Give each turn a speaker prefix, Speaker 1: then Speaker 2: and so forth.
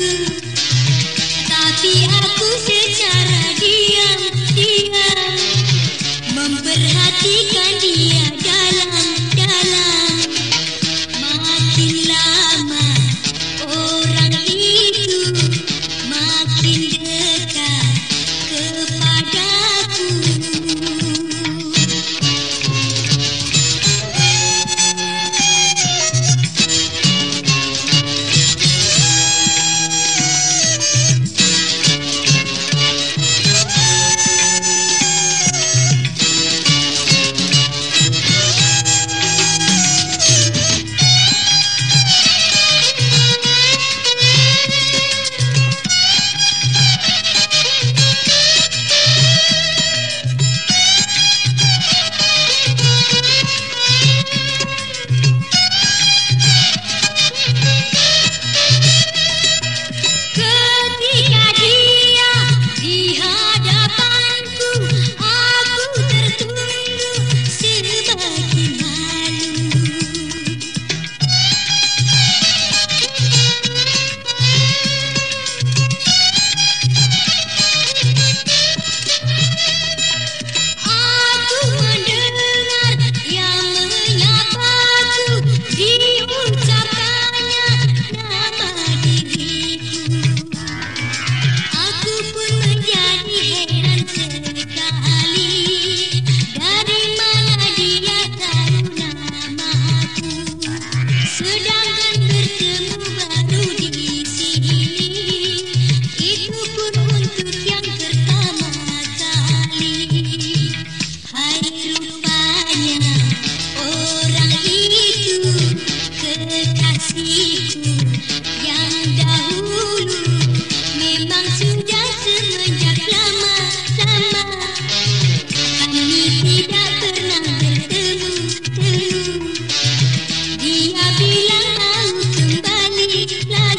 Speaker 1: Peace.